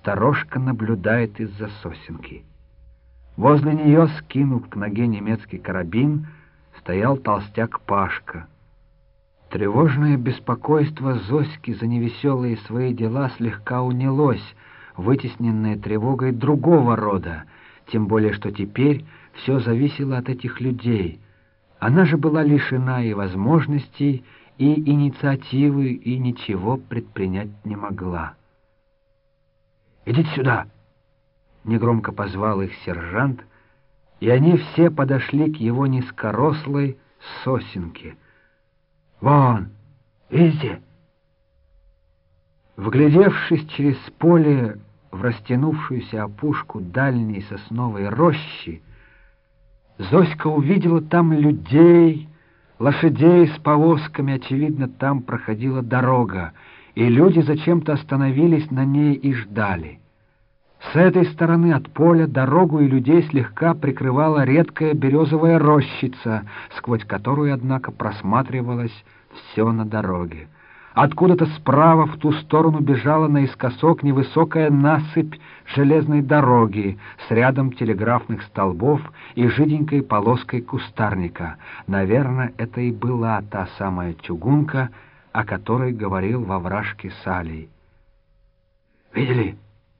сторожка наблюдает из-за сосенки. Возле нее, скинув к ноге немецкий карабин, стоял толстяк Пашка. Тревожное беспокойство Зоськи за невеселые свои дела слегка унялось, вытесненное тревогой другого рода, тем более что теперь все зависело от этих людей. Она же была лишена и возможностей, и инициативы, и ничего предпринять не могла. «Идите сюда!» — негромко позвал их сержант, и они все подошли к его низкорослой сосенке. «Вон! Видите?» Вглядевшись через поле в растянувшуюся опушку дальней сосновой рощи, Зоська увидела там людей, лошадей с повозками, очевидно, там проходила дорога, и люди зачем-то остановились на ней и ждали. С этой стороны от поля дорогу и людей слегка прикрывала редкая березовая рощица, сквозь которую, однако, просматривалось все на дороге. Откуда-то справа в ту сторону бежала наискосок невысокая насыпь железной дороги с рядом телеграфных столбов и жиденькой полоской кустарника. Наверное, это и была та самая чугунка, о которой говорил во вражке Салий. «Видели?»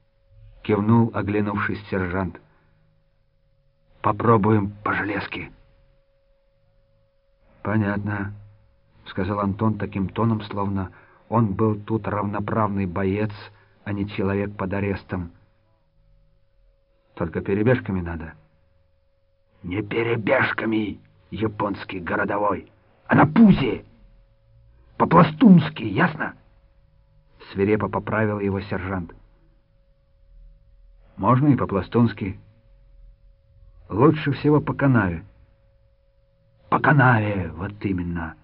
— кивнул, оглянувшись сержант. «Попробуем по железке». «Понятно». — сказал Антон таким тоном, словно он был тут равноправный боец, а не человек под арестом. «Только перебежками надо». «Не перебежками, японский городовой, а на пузе! По-пластунски, ясно?» Свирепо поправил его сержант. «Можно и по-пластунски. Лучше всего по канаве». «По канаве, вот именно!»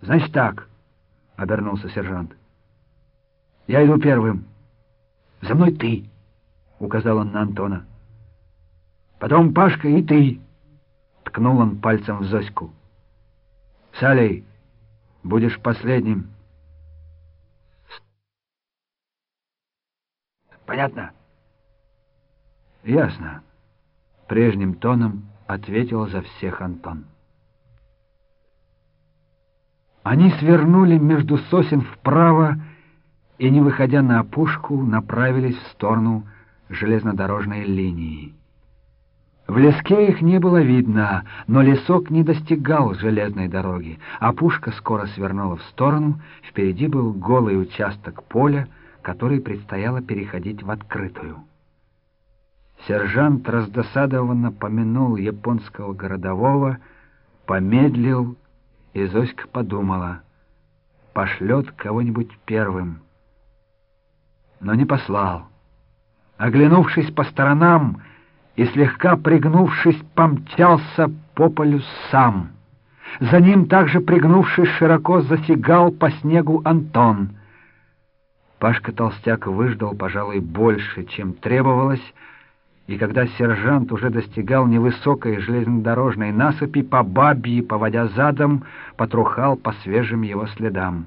Значит так, — обернулся сержант. Я иду первым. За мной ты, — указал он на Антона. Потом Пашка и ты, — ткнул он пальцем в Зоську. Салей, будешь последним. Понятно? Ясно. Прежним тоном ответил за всех Антон. Они свернули между сосен вправо и, не выходя на опушку, направились в сторону железнодорожной линии. В леске их не было видно, но лесок не достигал железной дороги. Опушка скоро свернула в сторону, впереди был голый участок поля, который предстояло переходить в открытую. Сержант раздосадованно помянул японского городового, помедлил и Зоська подумала, пошлет кого-нибудь первым. Но не послал. Оглянувшись по сторонам и слегка пригнувшись, помчался по полю сам. За ним также пригнувшись широко засигал по снегу Антон. Пашка Толстяк выждал, пожалуй, больше, чем требовалось, и когда сержант уже достигал невысокой железнодорожной насыпи, по бабьи, поводя задом, потрухал по свежим его следам.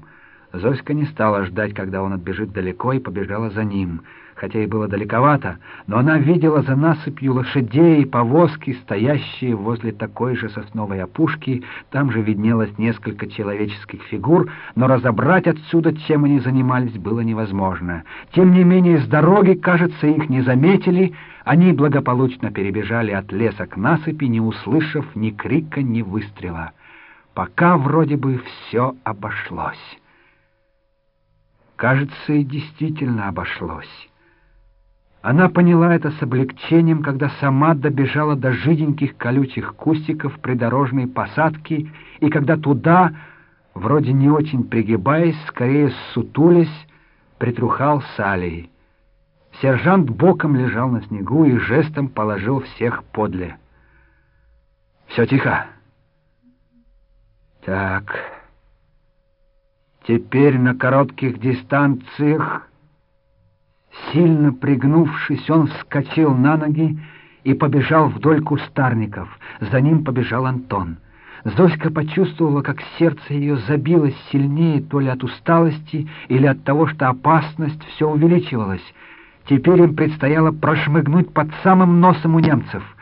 Зоська не стала ждать, когда он отбежит далеко, и побежала за ним. Хотя и было далековато, но она видела за насыпью лошадей и повозки, стоящие возле такой же сосновой опушки. Там же виднелось несколько человеческих фигур, но разобрать отсюда, чем они занимались, было невозможно. Тем не менее, с дороги, кажется, их не заметили. Они благополучно перебежали от леса к насыпи, не услышав ни крика, ни выстрела. Пока вроде бы все обошлось. Кажется, и действительно обошлось. Она поняла это с облегчением, когда сама добежала до жиденьких колючих кустиков придорожной посадки, и когда туда, вроде не очень пригибаясь, скорее сутулясь, притрухал Салий. Сержант боком лежал на снегу и жестом положил всех подле. «Все тихо!» «Так...» Теперь на коротких дистанциях, сильно пригнувшись, он вскочил на ноги и побежал вдоль кустарников. За ним побежал Антон. Зоська почувствовала, как сердце ее забилось сильнее то ли от усталости или от того, что опасность все увеличивалась. Теперь им предстояло прошмыгнуть под самым носом у немцев —